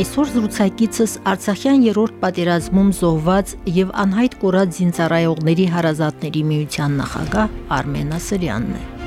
Այսօր զրուցակիցս Արցախյան երրորդ պատերազմում զոհված եւ անհայտ կորած զինծառայողների հարազատների միության նախագահ Արմեն Ասրյանն է։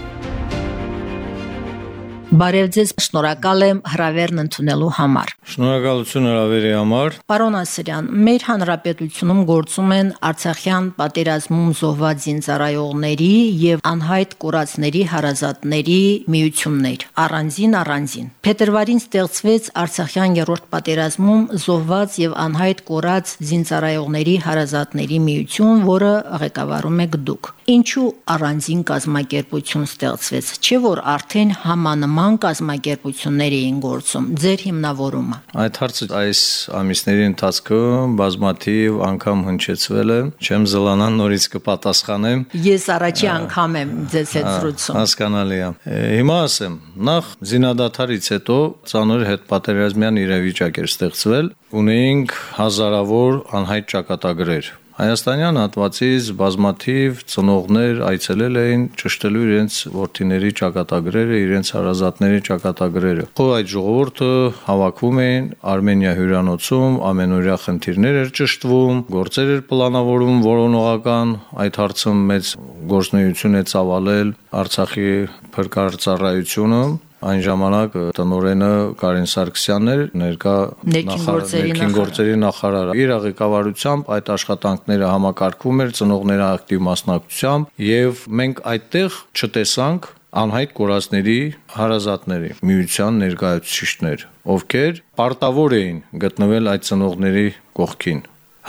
Բարև ձեզ, շնորհակալ եմ հրավերն ընդունելու համար։ Շնորհակալություն հրավերի համար։ Պարոն Ասրյան, մեր հանրապետությունում գործում են Արցախյան պատերազմում զոհված զինծառայողների եւ անհայտ կորածների հարազատների միություններ, առանձին առանձին։ Փետրվարին ստեղծվեց Արցախյան երրորդ պատերազմում զոհված եւ անհայտ կորած զինծառայողների հարազատների միություն, որը ղեկավարում եք դուք։ Ինչու առանձին կազմակերպություն ստեղծվեց, չէ՞ որ արդեն համանման կազմակերպություններ էին գործում։ Ձեր հիմնավորումը։ Այդ հարցը այս ամիսների ընթացքում բազմաթիվ անգամ հնչեցվել է, չեմ զլանա նորից կպատասխանեմ։ Ես առաջի անգամ եմ ձեզ հետ զրուցում։ Հասկանալի է։ Հիմա ասեմ, նախ զինադատարից հետո ցանոր հետ պատերազմյան իրավիճակ էր ստեղծվել, ունեինք հազարավոր անհայտ ճակատագրեր Հայաստանյան հատվածից բազմաթիվ ծնողներ այցելել էին ճշտելու իրենց ворթիների ճակատագրերը, իրենց հարազատների ճակատագրերը։ Խո այդ ժողովուրդը հավաքվում էին Արմենիա հյուրանոցում, ամենօրյա խնդիրներ էր ճշտվում, գործեր էր պլանավորվում որոնողական, այդ հարցը մեծ գործնություն է ծավալել Արցախի փրկարարծարայությունը Այն ժամանակ տնորենը Կարեն Սարգսյանն էր, ներկա նախարարին գործերի նախարարը։ Իր ղեկավարությամբ այդ աշխատանքները համակարգվում էր ծնողների ակտիվ մասնակցությամբ եւ մենք այդտեղ չտեսանք անհայտ կորածների հարազատների միության ներկայացուցիչներ, ովքեր պարտավոր էին գտնվել այդ ծնողների կողքին։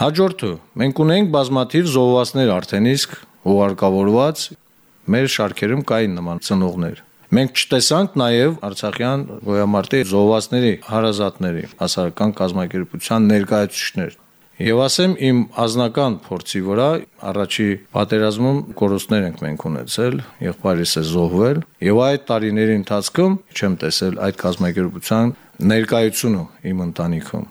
Հաջորդը մենք ունենք բազմաթիվ զոհվածներ արդեն իսկ հուղարկավորված մեր շարքերում կային նման ծնողներ Մենք չտեսանք նաև Արցախյան գոյամարտի զոհվածների հարազատների հասարակական կազմակերպության ներկայացուցիչներ։ Եվ ասեմ իմ ազնական փորձի վրա առաջի պատերազմում կորուստներ ենք մենք ունեցել, եղբայրս է զոհվել, եւ այդ տարիների ընթացքում չեմ տեսել այդ կազմակերպության ներկայությունը իմ ընտանիքում։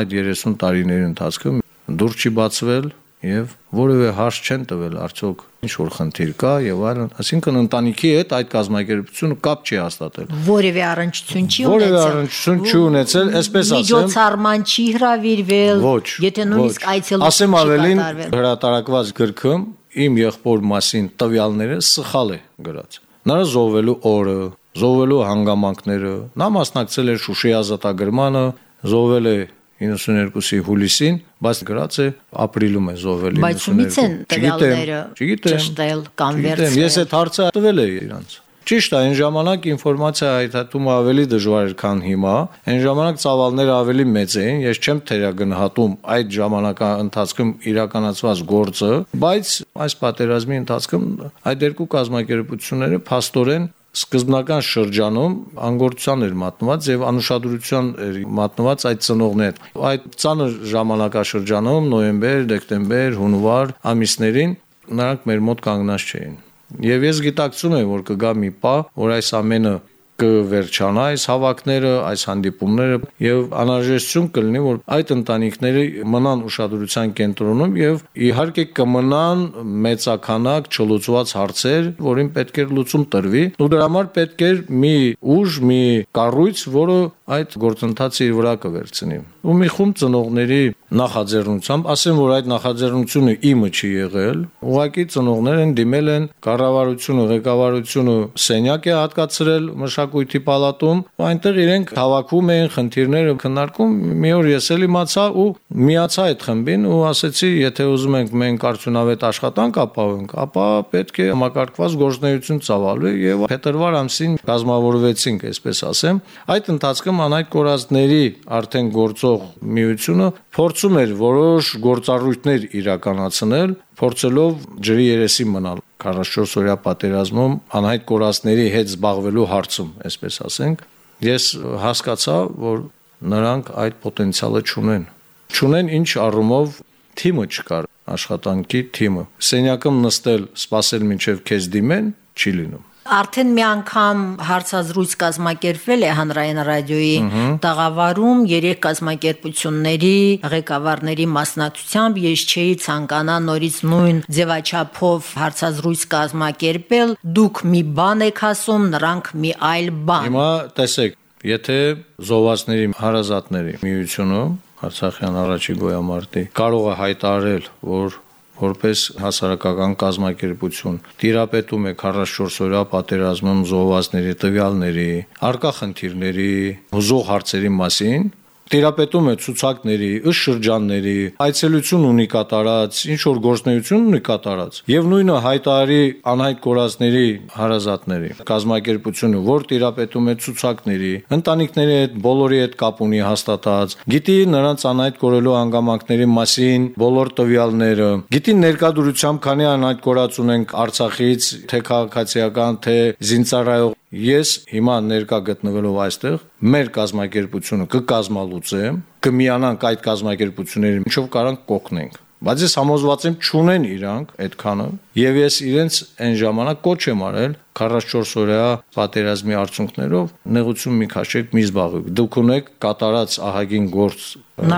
Այդ 30 տարիների ընթացքում դուր չի բացվել եւ որևէ հարց չեն տվել արդյոք ինչ որ խնդիր կա եւ այլն, այսինքն ընտանիքի հետ այդ կազմակերպությունը կապ չի հաստատել։ Որևէ առնչություն չի ունեցել։ Որևէ առնչություն չի ունեցել, այսպես ասեմ։ Միջոցառման չի հravirվել, եթե նույնիսկ այցելություն ասեմ ավելին հրատարակված գրքում իմ եղբոր մասին տվյալները սխալ է գրած։ Նա զոհվելու օրը, զոհվելու հանգամանքները, նա մասնակցել էր Շուշի ազատագրմանը, զոհվել է 92-ի հուլիսին, բայց գրած է ապրիլում է զոհվել 92։ Բայց ումից են տվյալները ճշտել կամ վերցնել։ Ես այդ հարցը տվել եմ իրանց։ Ճիշտ է, այն ժամանակ ինֆորմացիա հայտարարումը ավելի դժվար էր, քան հիմա։ Այն ժամանակ ծավալները ավելի մեծ էին, ես չեմ թերագնահատում այդ ժամանակա ընթացքում իրականացված գործը, բայց այս պատերազմի ընթացքում այդ երկու կազմակերպությունները փաստորեն սկզբնական շրջանում անգործության էր մատնված եւ անուշադրության էր մատնված այդ ծնողներ։ Այդ ցաներ ժամանակաշրջանում նոյեմբեր, դեկտեմբեր, հունվար ամիսներին նրանք մեր մոտ կանգնած չէին։ Եվ ես գիտակցում եմ, որ կգա մի պահ, որ այս ամենը կվերջանա այս հավաքները, այս հանդիպումները եւ անհրաժեշտություն կլինի, որ այդ ընտանիքները մնան ուշադրության կենտրոնում եւ իհարկե կմնան մեծականակ չլուծված հարցեր, որին պետք է լուծում տրվի։ Ու դրա համար պետք է մի ուժ, մի կառույց, որը այդ գործընթացը իր վրա կվերցնի։ Ու մի խումբ ծնողների նախաձեռնությամբ, ասեմ, որ այդ նախաձեռնությունը իմը չի եղել, ուղղակի ծնողներ են դիմել են կառավարությունը, ղեկավարությունը սենյակ է հատկացրել մշակույթի պալատում, ու այնտեղ իրենք հավաքում էին խնդիրները քննարկում։ Մի օր ես էլ իմացա ու միացա այդ խմբին ու ասեցի, եթե ուզում ենք մենք արդյունավետ աշխատանք ապահովենք, ապա պետք է համակարգված գործնեություն ծավալվի եւ փետրվար ամսին կազմավորվեցինք, այսպես ասեմ։ Այդ ընթացքում անհայտ կորածների արդեն գործող միությունը փորձում էր որոշ գործառույթներ իրականացնել, փորձելով ջրի երեսի մնալ 44 օրյա պատերազմում անհայտ կորածների հետ զբաղվելու հարցում, այսպես ասենք, ես հասկացա, որ նրանք այդ պոտենցիալը չունեն։ Չունեն ինչ առումով թիմը չկար, աշխատանքի թիմը։ Սենյակում նստել, սпасել մինչև քեզ դիմեն չի լինում։ Արդեն մի անգամ հարցազրույց կազմակերպվել է հանրային ռադիոյի տաղավարում երեք կազմակերպությունների ղեկավարների մասնակցությամբ ես չէի ցանկանա նորից նույն ձևաչափով հարցազրույց կազմակերպել դուք մի բան եք ասում նրանք մի այլ բան Հիմա տեսեք Եթե զովասների հարազատների միությունը Արցախյան առաջի գոյամարտի կարող է հայտարարել, որ որպես հասարակական կազմակերպություն տիրապետում է 44 օրյա պատերազմում զոհվածների տվյալների, արկա խնդիրների, հուզող հարցերի մասին, տիրապետում է ցուցակների, ըստ շրջանների, այցելություն ունի կատարած, ինչ որ գործնեություն ունի կատարած։ Եվ նույնը հայտարարի անհայտ կորածների հարազատների կազմակերպությունը, որ տիրապետում է ցուցակների, ընտանիքների հետ բոլորի հետ կապ ունի հաստատած, գիտի նրանց անհայտ կորելու հանգամանքների մասին բոլոր տվյալները, գիտի ներկայդրությամբ քանի անհայտ կորած ունենք Արցախից, թե քաղաքացիական, թե զինծառայող Ես հիմա ներկա գտնվելով այստեղ մեր կազմակերպությունը կկազմալուծեմ, կմիանանք այդ կազմակերպությունների, ինչով կարանք կօգնենք։ Բայց ես համոզված եմ ճունեն իրանք այդքանը եւ ես իրենց այն ժամանակ կոչ եմ արել 44 օրյա պատերազմի արդյունքներով նեղություն մի քաշեք մի զբաղվեք դուք ունեք կատարած ահագին գործ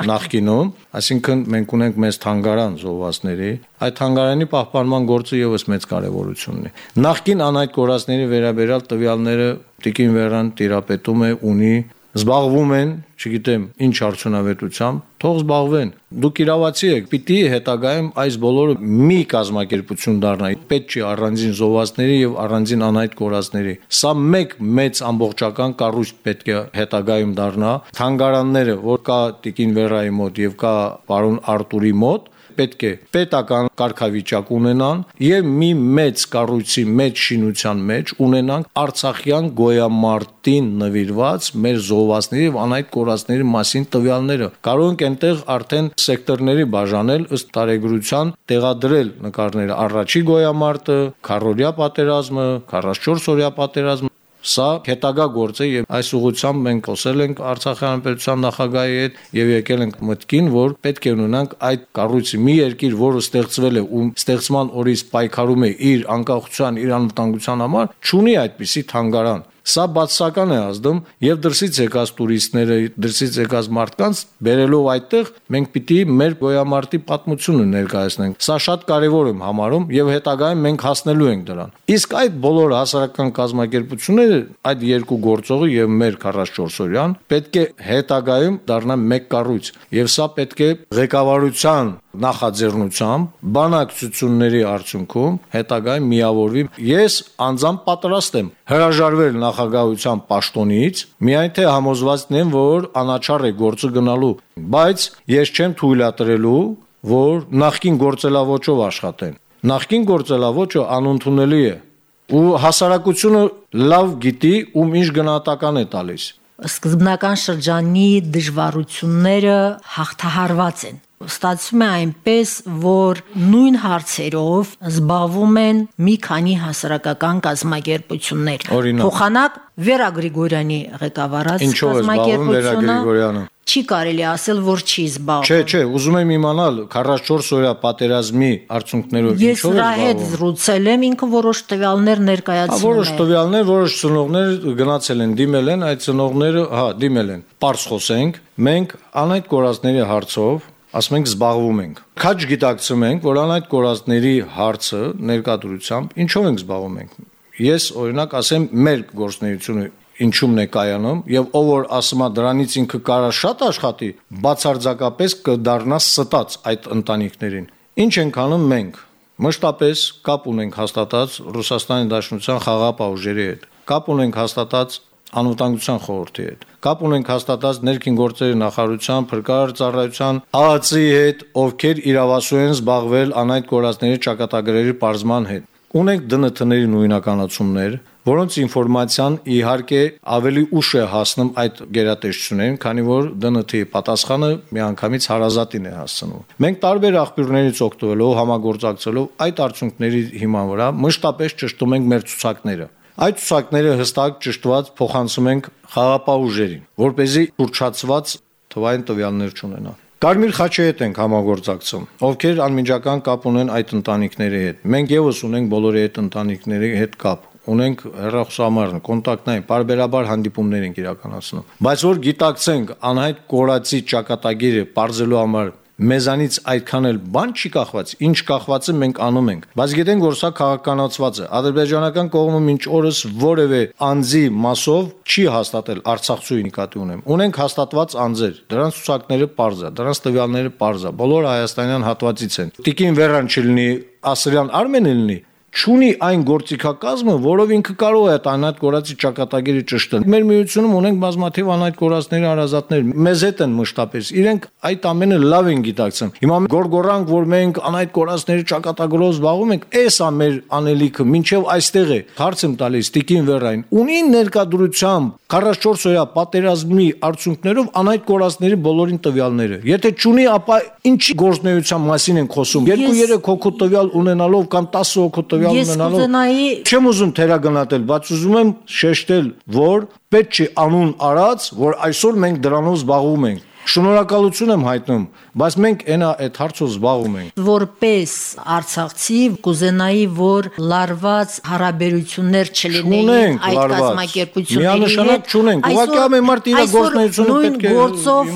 նախկինում այսինքն մենք ունենք մեծ թանգարան զոհվածների այդ թանգարանի պահպանման գործը եւս մեծ կարեւորություն ունի նախկին անայդ կորածների վերաբերյալ տվյալները Տիկին Վերան տիրապետում է ունի զբաղվում են, չգիտեմ, ինչ արդյունավետությամբ, թող զբաղվեն։ Դուք իրավացի եք, պիտի հետագայում այս բոլորը մի կազմակերպություն դառնա։ Պետք չի առանձին զովացների եւ առանձին անհայտ կորածների։ Սա մեկ մեծ ամբողջական կառույց պետք է հետագայում դառնա։ Թանգարանները, որ կա Տիկին Վերայի մոտ եւ կա պարոն Արտուրի մոտ, պետք է պետական կարգավիճակ ունենան եւ մի մեծ կառույցի մեջ շինության մեջ ունենանք Արցախյան գոյամարտին նվիրված մեր զոհվածների եւ անհայտ կորածների մասին տվյալները։ Կարող ենք այնտեղ արդեն սեկտորների բաժանել ըստ տարեգրության տեղադրել նկարները. առաջի գոյամարտը, քարորիա պատերազմը, 44 օրյա պատերազմը Սա հետագա գործ է եւ այս ուղղությամբ մենք խոսել ենք Արցախի հանրապետության նախագահի հետ եւ եկել ենք մտքին, որ պետք է ունենանք այդ կառույցի մի երկիր, որը ստեղծվել է ու ստեղծման օրից պայքարում է իր անկախության, իր անվտանգության համար, ունի այդպիսի թանգարան Սա բացասական է ազդում եւ դրսից եկած տուրիստները, դրսից եկած մարդկանց բերելով այդտեղ մենք պիտի մեր գոյամարտի պատմությունը ներկայացնենք։ Սա շատ կարեւոր եմ համարում եւ հետագայում մենք հասնելու ենք դրան։ Իսկ այդ բոլոր հասարակական կազմակերպությունները, այդ երկու գործողը եւ մեր 44 օրյան պետք է հետագայում դառնան մեկ կառույց եւ սա պետք է ղեկավարության նախաձեռնությամբ բանակցությունների արդյունքում հետագայում միավորվի ես անձամբ պատրաստ եմ հրաժարվել նախագահության պաշտոնից միայն թե համոզվածն եմ որ անաչառ է գործը գնալու բայց ես չեմ թույլատրելու որ նախքին գործելավոճով աշխատեն նախքին գործելավոճը անընդունելի է ու հասարակությունը լավ գիտի ում ինչ գնահատական է տալիս սկզբնական շրջանի դժվարությունները հաղթահարված են ստացվում է այնպես, որ նույն հարցերով զբաղվում են մի քանի հասարակական կազմակերպություններ։ Փոխանակ Վերա Գրիգորյանի ղեկավարած կազմակերպությունը չի կարելի ասել, որ չի զբաղվում։ Չէ, չէ, ուզում եմ իմանալ 44 օրյա պատերազմի արդյունքներով ինչով է զբաղվում։ Ես նրա հետ զրուցել եմ, ինքը որոշ տվյալներ ներկայացնում է։ Որոշ տվյալներ, որոշ ծնողներ գնացել են, դիմել են, այդ ծնողները, հա, դիմել են։ Պարզ խոսենք, մենք անայդ կորածների հարցով ասում ենք զբաղվում ենք։ Քաչ գիտակցում ենք, որ անայդ կորածների հարցը ներկայությամբ ինչով ենք զբաղվում ենք։ Ես օրինակ ասեմ մեր գործնեությունը ինչումն է կայանում եւ ով որ ասում է դրանից ինքը կարա շատ աշխատի, բացարձակապես կդառնա ստած այդ ընտանիքներին։ Ինչ ենք անում մենք։ Մշտապես կապ ունենք հաստատած Ռուսաստանի Դաշնության խաղապահ ուժերի հետ։ Կապ ունենք հաստատած անվտանգության խորհրդի հետ։ Կապ ունենք հաստատած ներքին գործերի նախարարության, փրկարար ծառայության ԱԱՑ-ի հետ, ովքեր իրավասու են զբաղվել անայդ կորածների ճակատագրերի բարձման հետ։ Ունենք ԴՆԹ-ների նույնականացումներ, որոնց ինֆորմացիան իհարկե ավելի ուշ է հասնում այդ գերատեսչություններին, քանի որ ԴՆԹ-ի պատասխանը միանգամից հարազատին է հասցնում։ Մենք տարբեր աղբյուրներից օգտվելով, համագործակցելով այդ արդյունքների հիման վրա մշտապես ճշտում ենք մեր ցուցակները Այդ ցուցակները հստակ ճշտված փոխանցում ենք խաղապահ ուժերին, որ เป զի ուրճացված թվային տվյալներ չունենա։ Կարմիր խաչի հետ ենք համագործակցում, ովքեր անմիջական կապ ունեն այդ ընտանիքների հետ։ Մենք եւս ունենք բոլորի այդ ընտանիքների հետ կապ ունենք հեռախոսամարն, կոնտակտային, բարբերաբար հանդիպումներ ենք իրականացնում։ Բայց որ գիտակցենք անհայտ կորածի ճակատագիրը բարձելու համար մեզանից այդքան էլ բան չի կախված, ինչ կախվածը մենք անում ենք։ Բայց գիտենք, որ սա քաղաքականացված է։ Ադրբեջանական կողմը մինչ օրս որևէ անձի մասով չի հաստատել Արցախցու նկատի ունեմ։ Ունենք հաստատված անձեր, դրանց ցուցակները པարզ է, դրանց տվյալները པարզ է։ Բոլոր հայաստանյան հատվածից են։ Տիկին Վերան չլինի, Ասրյան Արմենը լինի, չունի այն գործիքակազմը, որով ինքը կարող է անհատ կորածի ճակատագիրը ճշտել։ Մեր միությունում ունենք բազմաթիվ անհատ կորածների հարազատներ, մեզ հետ են մշտապես։ Իրենք այդ ամենը լավ են գիտակցում։ Հիմա գորգորանք, որ մենք անհատ կորածների ճակատագրով զբաղվում ենք, էս է մեր անելիքը, ինչև այստեղ է։ Հարց եմ տալիս Տիկին Վերային։ Ունի ներկայությամբ 44 օրյա պատերազմի արդյունքներով անհատ կորածների բոլորին տվյալները։ Եթե չունի, ապա ինչի գործնեության մասին են խոսում։ 2-3 հոգու տվյալ ունենալով կամ 10 հոգու տվյալ կուզենայի չեմ ուզում թերագնահատել, բայց ուզում եմ շեշտել, որ պետք չի անուն արած, որ այսօր մենք դրանով զբաղվում ենք շնորհակալություն եմ հայտնում, բայց մենք այնա այդ հարցով զբաղվում ենք։ Որպես Արցախցի կուզենայի, որ լարված հարաբերություններ չլինեին այդ կազմակերպությունների հետ։ Միանշանակ չունենք։ Ուղղակի ամեն մարդ իր գործունեությունը պետք է գործով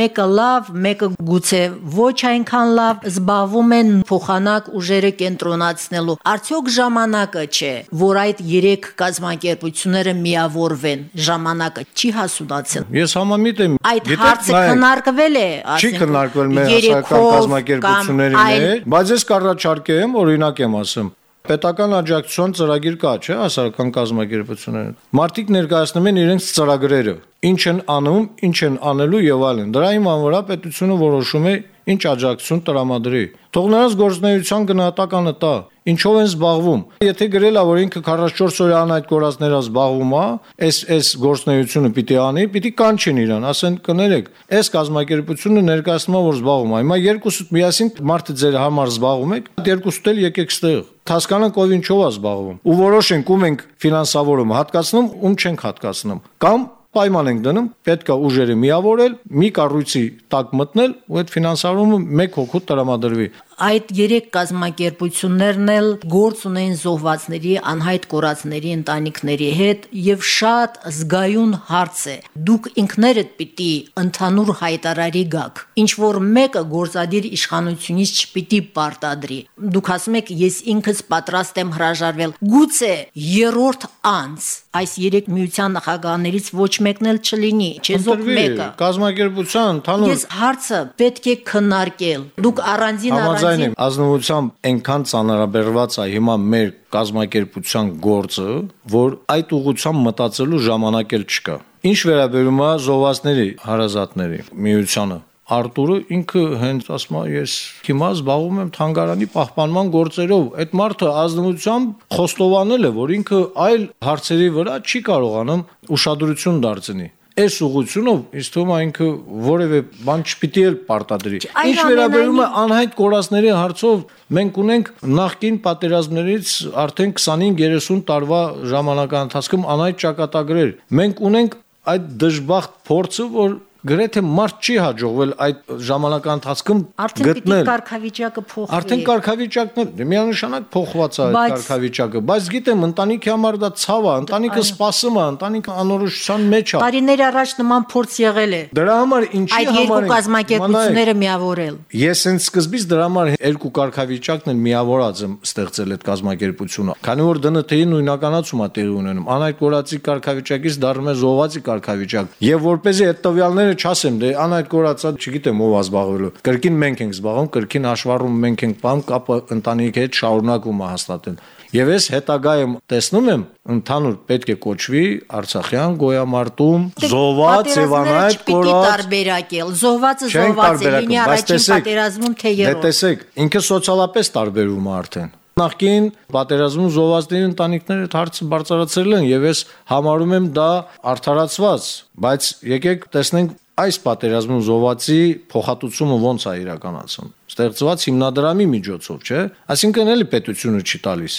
մեկը լավ, մեկը գուցե ոչ այնքան լավ զբաղվում են փոխանակ ուժերը կենտրոնացնելու։ Արդյոք ժամանակը չէ, որ այդ երեք կազմակերպությունները միավորվեն։ Ժամանակը չի հասունացել։ Ես համամիտ եմ։ Այդ հարցը քննարկվել է, ասենք։ Չի քննարկվել մեր հասարակական կազմակերպությունների մեջ, բայց ես կառաջարկեմ, օրինակ եմ ասում, պետական աջակցության ծրագիր կա, չէ, հասարակական կազմակերպությունները։ Մարտիկ ներկայացնում են իրենց ծրագրերը, ինչ են անում, ինչ են անելու եւ այլն։ Դրա հիման վրա պետությունը որոշում է ինչ աջակցություն տրամադրի։ Թող նրանց գործնեայության գնահատականը տա, ինչով են զբաղվում։ Եթե գրել է, որ ինքը 44 օրյան այդ կորածներով զբաղվում է, այս այս գործնեայությունը պիտի անի, պիտի կանչեն իրան, ասեն կներեք, այս կազմակերպությունը ներկայացնում է, որ զբաղվում է։ Հիմա երկուսուդ միասին մարդը ձեր համար զբաղվում եք, երկուսուդ էլ եկեք ստեղ հասկանանք ով ինչով է զբաղվում ու որոշենք ում ենք ֆինանսավորումը հատկացնում ում չենք հատկացնում կամ պայման ենք դնում, պետքա ուժերը միավորել, մի կառույցի տակ մտնել ու այդ ֆինանսավորումը մեկ հոգու տրամադրվի այդ երեք կազմակերպություններն էլ գործ ունեն զոհվածների, անհայտ կորածների ընտանիքների հետ եւ շատ զգայուն հարց է։ Դուք ինքներդ պիտի ընդհանուր հայտարարի գաք։ Ինչ որ մեկը գործադիր իշխանությունից չպիտի պարտադրի։ Դուք ասում եք ես ինքս պատրաստ եմ հրաժարվել։ Գուցե երրորդ անց այս երեք միության նախագահներից ոչ մեկն էլ չլինի, չեզոք մեկը։ Կազմակերպության ընդհանուր Ես հարցը պետք է քննարկել։ Դուք առանձին առանձին Համաձայն եմ, ազնվությամբ այնքան ծանրաբերված է հիմա մեր կազմակերպության գործը, որ այդ ուղղությամբ մտածելու ժամանակ էլ չկա։ Ինչ վերաբերում է զովասների հարազատների միությանը, Արտուրը ինքը հենց ասում է ես հիմա զբաղվում եմ թանգարանի պահպանման գործերով։ Այդ մարդը ազնվությամբ խոստովանել է, որ ինքը այլ հարցերի վրա չի կարողանում ուշադրություն դարձնի այս ուղությունով ինձ թվում է ինքը որևէ բան չպիտի էլ պարտադրի։ Ինչ վերաբերում է անհայտ կորածների հարցով, մենք ունենք նախկին պատերազմներից արդեն 25-30 տարվա ժամանակահատվածում անհայտ ճակատագրեր։ Մենք ունենք այդ դժբախտ փորձը, որ գրեթե մարդ չի հաջողվել այդ ժամանակական ընթացքում գտնել։ Արդեն պիտի կարգավիճակը փոխվի։ Արդեն կարգավիճակն դե միանշանակ փոխված է այդ կարգավիճակը, բայց գիտեմ ընտանիքի համար դա ցավ է, ընտանիքը սпасում է, ընտանիքը անորոշության մեջ է։ Տարիներ առաջ նման փորձ եղել է։ Դրա համար ինչի համար այդ երկու կազմակերպությունները միավորել։ Ես ինձ սկզբից դրա համար երկու կարգավիճակն են միավորած եմ ստեղծել այդ կազմակերպությունը։ Քանի որ ԴՆԹ-ի նույնականացումա տեղի ունենում, անհայտ կորացի կարգավիճակից դառնում է զոհվածի կարգավիճակ։ Եվ որպեսզի այդ տվյալները Ուրեմն չասեմ, դե անայդ կորածա, չգիտեմ ով է զբաղվելու։ Կրկին մենք ենք զբաղվում, կրկին հաշվառում մենք ենք բան կապը ընտանիքի հետ շարունակում է հաստատել։ Եվ ես հետագայում տեսնում եմ ընդհանուր պետք է կոչվի Արցախյան գոյամարտում զոհված եւ անայդ կորած տարբերակել զոհվածը զոհված է լինի առաջին պատերազմում թե երրորդ։ Դե տեսեք, ինքը սոցիալապես տարբերվում է արդեն նախկին պատերազմում զոհվածների ընտանիքները հարցը բարձրացրել են եւ ես համարում եմ դա արդարացված, բայց եկեք տեսնենք այս պատերազմում զոհվածի փոխհատուցումը ոնց է իրականացում։ Ստեղծված հիմնադրամի միջոցով, չէ՞։ Այսինքն էլի պետությունը չի տալիս։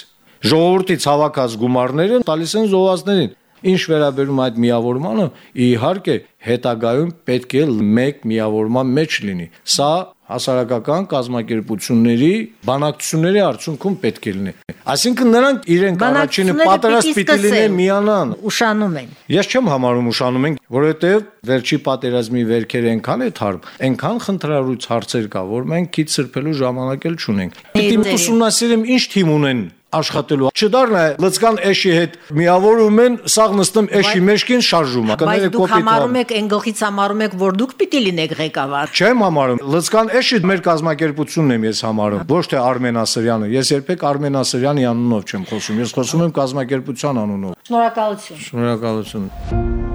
Ժողովրդից հավաքած գումարները տալիս են զոհվածներին։ Ինչ վերաբերում այդ միավորմանը, իհարկե հետագայում պետք է մեկ միավորման մեջ լինի։ Սա հասարակական կազմակերպությունների բանակցությունների արդյունքում պետք է լինի։ Այսինքն նրանք իրենք առաջինը պատրաստ պիտի լինեն միանան։ Ուշանում են։ Ես չեմ համարում ուշանում են, որովհետև վերջի պատերազմի վերքերը այնքան է թարմ, այնքան խնդրարույց հարցեր կա, որ մենք քիչ սրբելու ժամանակ էլ չունենք։ Պիտի ուսումնասիրեմ ինչ թիմ ունեն աշխատելու։ Չդառնա լծկան էշի հետ միավորում են, սաղ նստում էշի մեջքին շարժում է։ Բայց դուք համարում եք այն գլխից համարում եք, որ դուք պիտի լինեք ղեկավար։ Չեմ համարում։ Լծկան էշի մեր կազմակերպությունն եմ ես համարում, ոչ թե Արմեն Ասրյանը։ Ես երբեք Արմեն Ասրյանի անունով չեմ խոսում։ Ես խոսում եմ կազմակերպության անունով։ Շնորհակալություն։ Շնորհակալություն։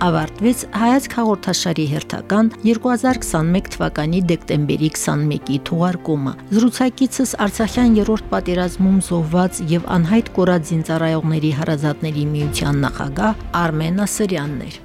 ավարտվեց հայացք հաղորդաշարի հերթական 2021 թվականի դեկտեմբերի 21-ի թողարկումը։ Զրուցակիցս Արցախյան երրորդ պատերազմում զոհված եւ անհայտ կորած զինծառայողների հարազատների միության նախագահ Արմեն Ասրյանն էր։